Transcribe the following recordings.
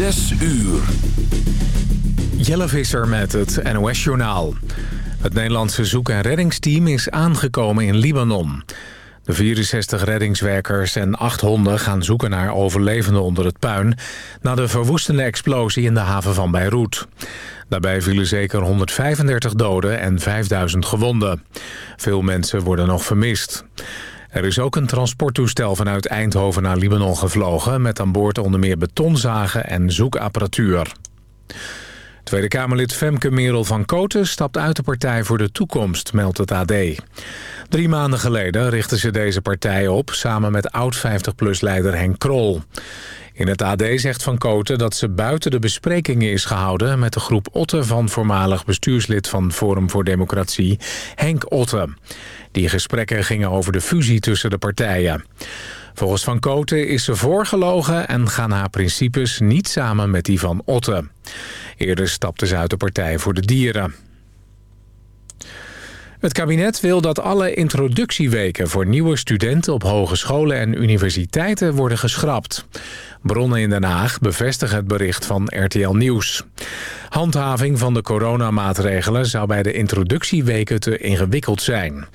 Zes uur. Jelle Visser met het NOS-journaal. Het Nederlandse zoek- en reddingsteam is aangekomen in Libanon. De 64 reddingswerkers en acht honden gaan zoeken naar overlevenden onder het puin... na de verwoestende explosie in de haven van Beirut. Daarbij vielen zeker 135 doden en 5000 gewonden. Veel mensen worden nog vermist. Er is ook een transporttoestel vanuit Eindhoven naar Libanon gevlogen... met aan boord onder meer betonzagen en zoekapparatuur. Tweede Kamerlid Femke Merel van Koten stapt uit de Partij voor de Toekomst, meldt het AD. Drie maanden geleden richtte ze deze partij op... samen met oud-50PLUS-leider Henk Krol. In het AD zegt Van Koten dat ze buiten de besprekingen is gehouden... met de groep Otte van voormalig bestuurslid van Forum voor Democratie, Henk Otte. Die gesprekken gingen over de fusie tussen de partijen. Volgens Van Koten is ze voorgelogen en gaan haar principes niet samen met die van Otte. Eerder stapte ze uit de Partij voor de Dieren. Het kabinet wil dat alle introductieweken voor nieuwe studenten op hogescholen en universiteiten worden geschrapt. Bronnen in Den Haag bevestigen het bericht van RTL Nieuws. Handhaving van de coronamaatregelen zou bij de introductieweken te ingewikkeld zijn.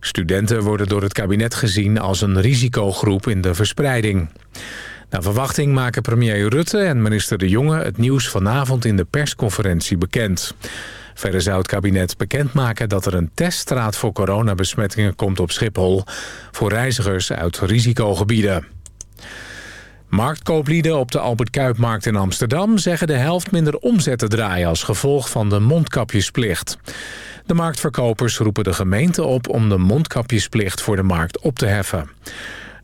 Studenten worden door het kabinet gezien als een risicogroep in de verspreiding. Naar verwachting maken premier Rutte en minister De Jonge het nieuws vanavond in de persconferentie bekend. Verder zou het kabinet bekendmaken dat er een teststraat voor coronabesmettingen komt op Schiphol... voor reizigers uit risicogebieden. Marktkooplieden op de Albert Kuipmarkt in Amsterdam... zeggen de helft minder omzet te draaien als gevolg van de mondkapjesplicht. De marktverkopers roepen de gemeente op om de mondkapjesplicht voor de markt op te heffen.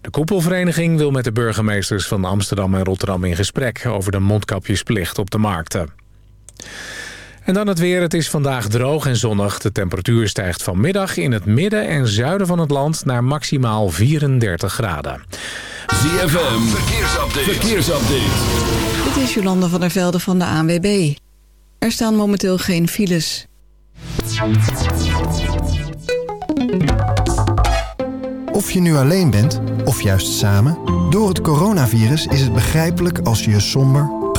De koepelvereniging wil met de burgemeesters van Amsterdam en Rotterdam in gesprek... over de mondkapjesplicht op de markten. En dan het weer. Het is vandaag droog en zonnig. De temperatuur stijgt vanmiddag in het midden en zuiden van het land naar maximaal 34 graden. ZFM, verkeersupdate. verkeersupdate. Dit is Jolande van der Velde van de ANWB. Er staan momenteel geen files. Of je nu alleen bent, of juist samen... door het coronavirus is het begrijpelijk als je je somber,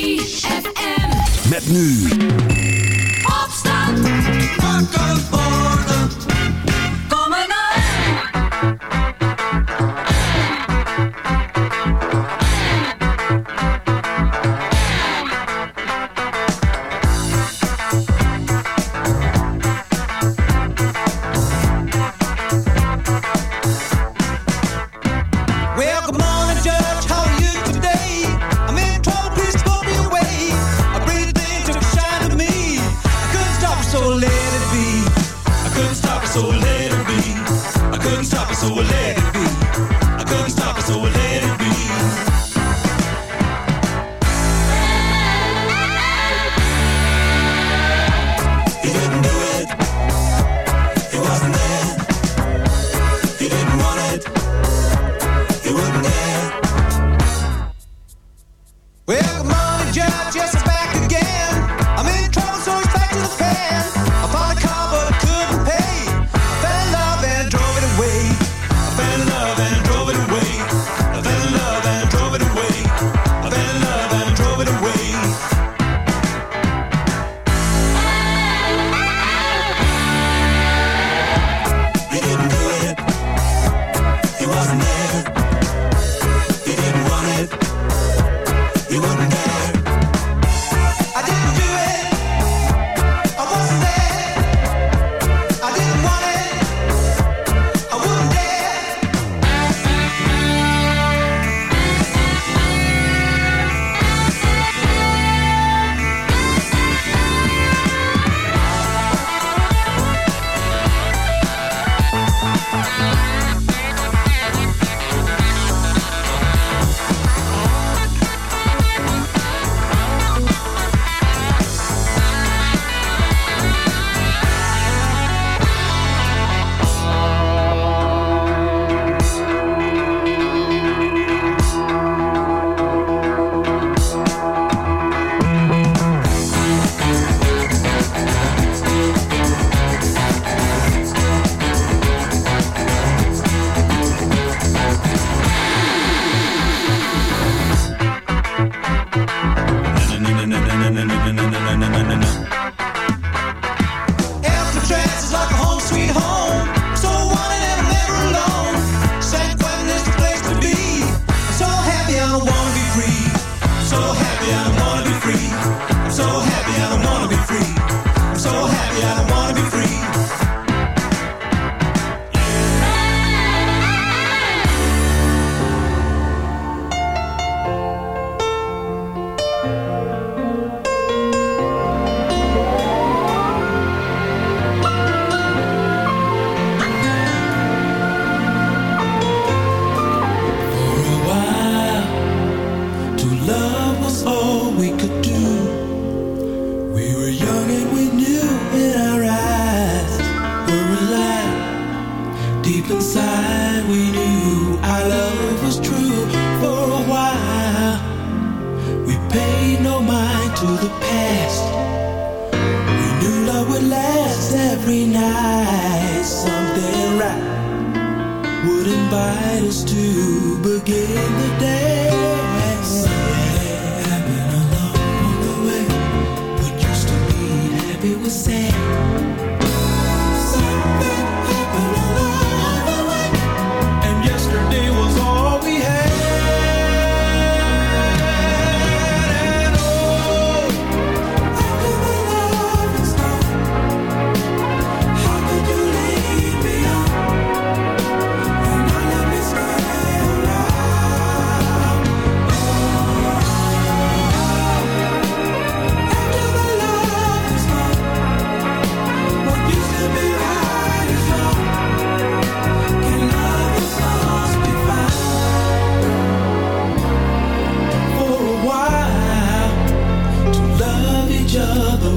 ZFM. Met nu. Opstand. Wakker worden.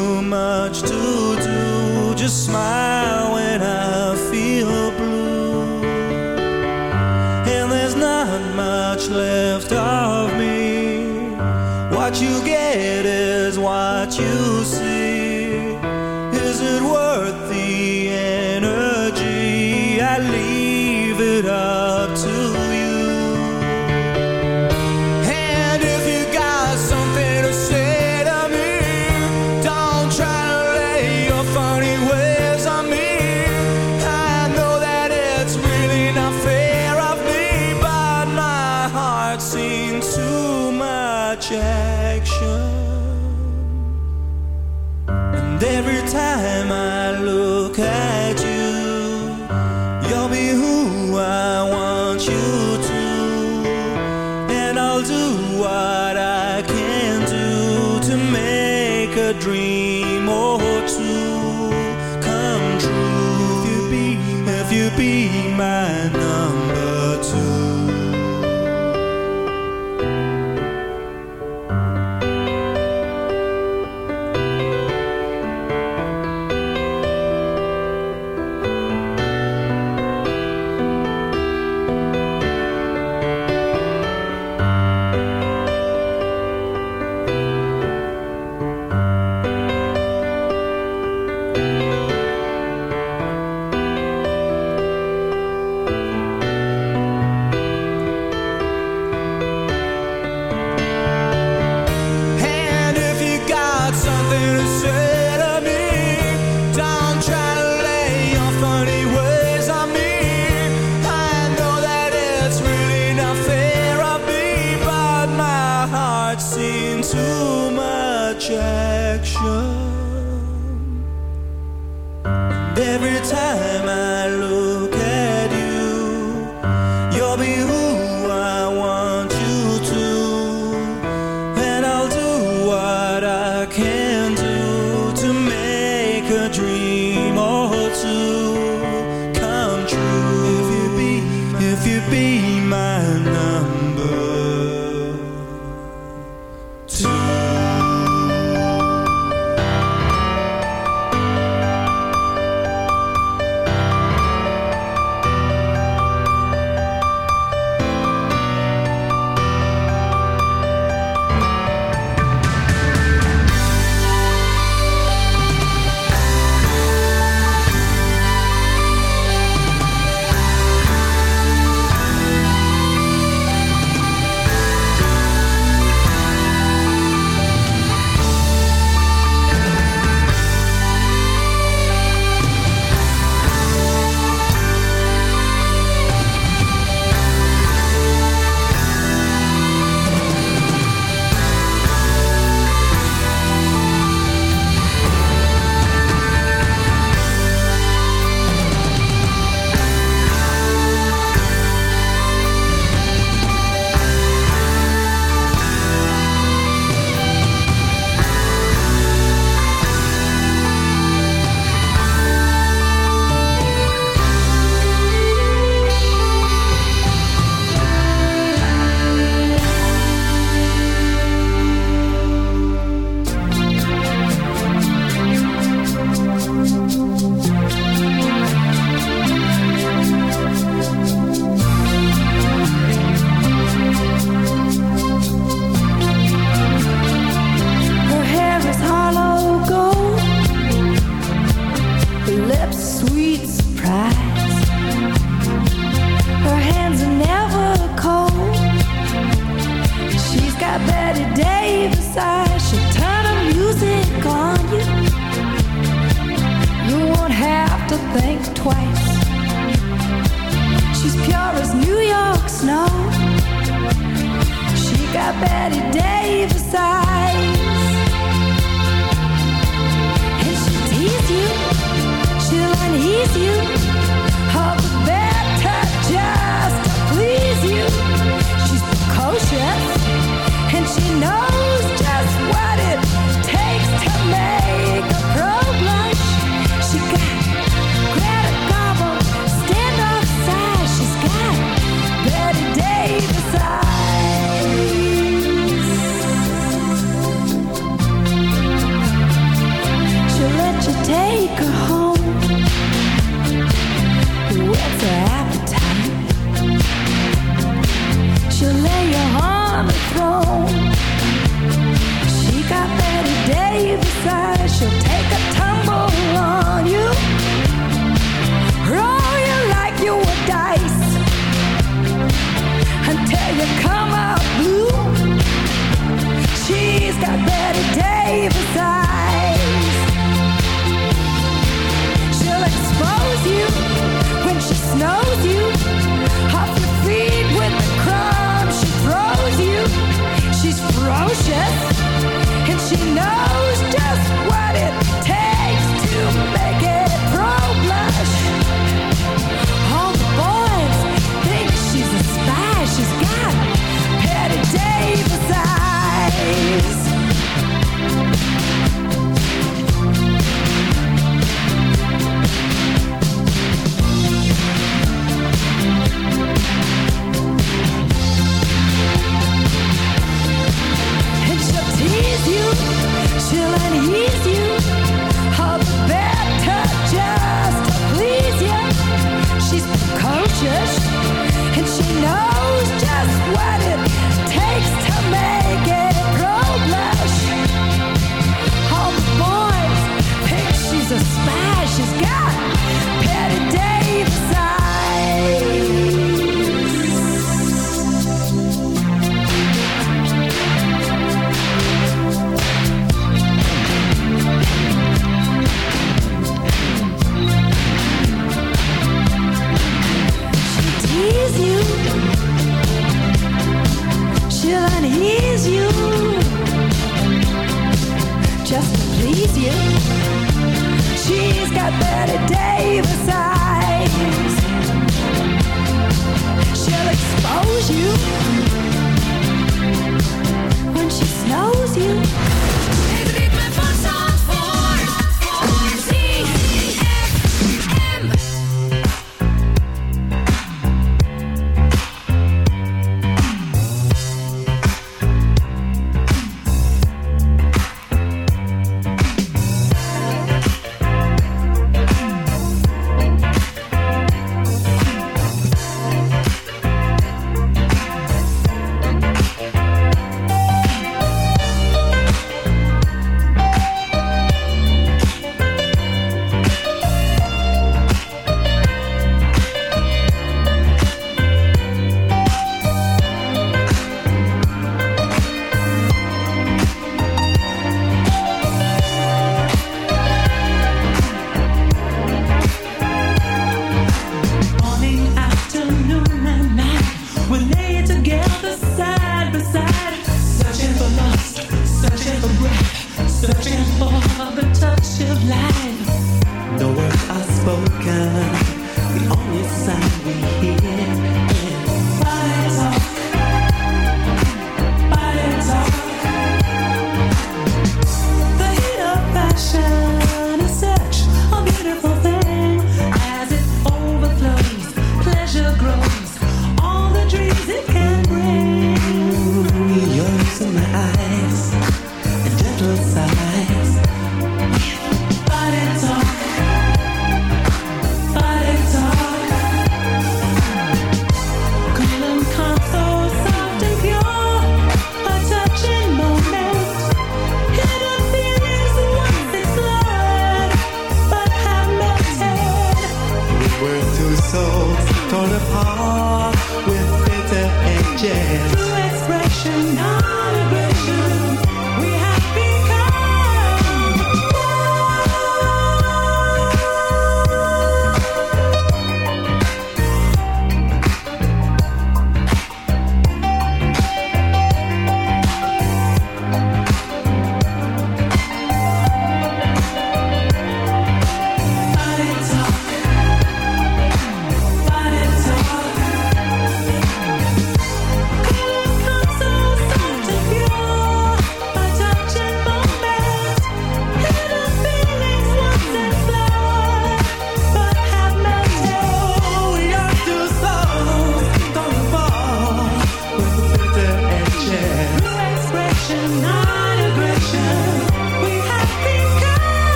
too much to do. Just smile when I feel blue. And there's not much left. Oh. rejection. And every time I look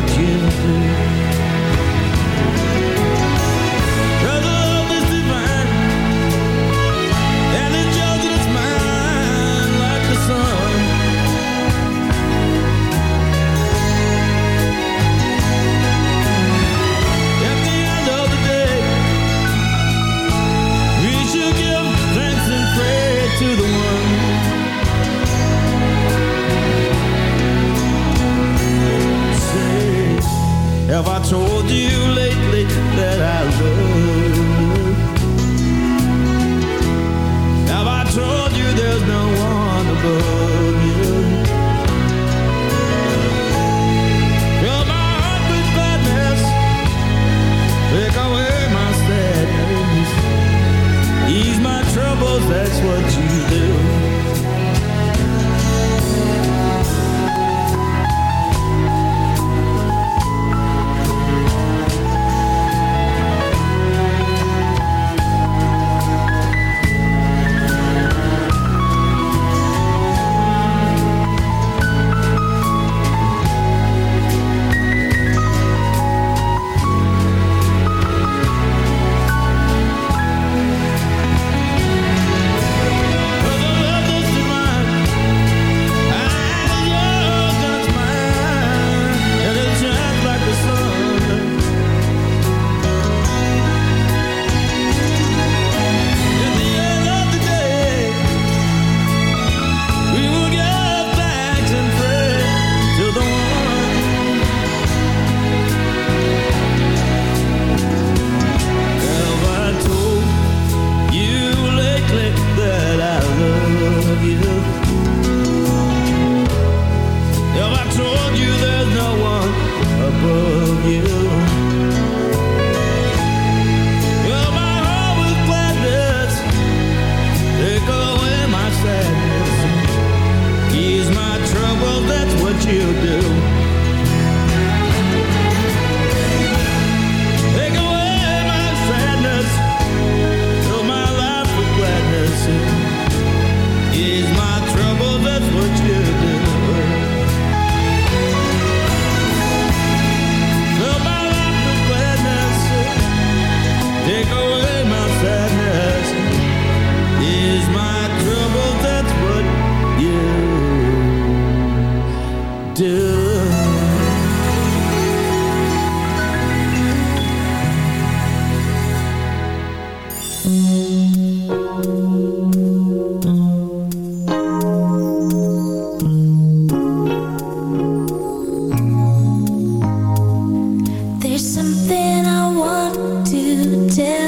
What you do. Something I want to tell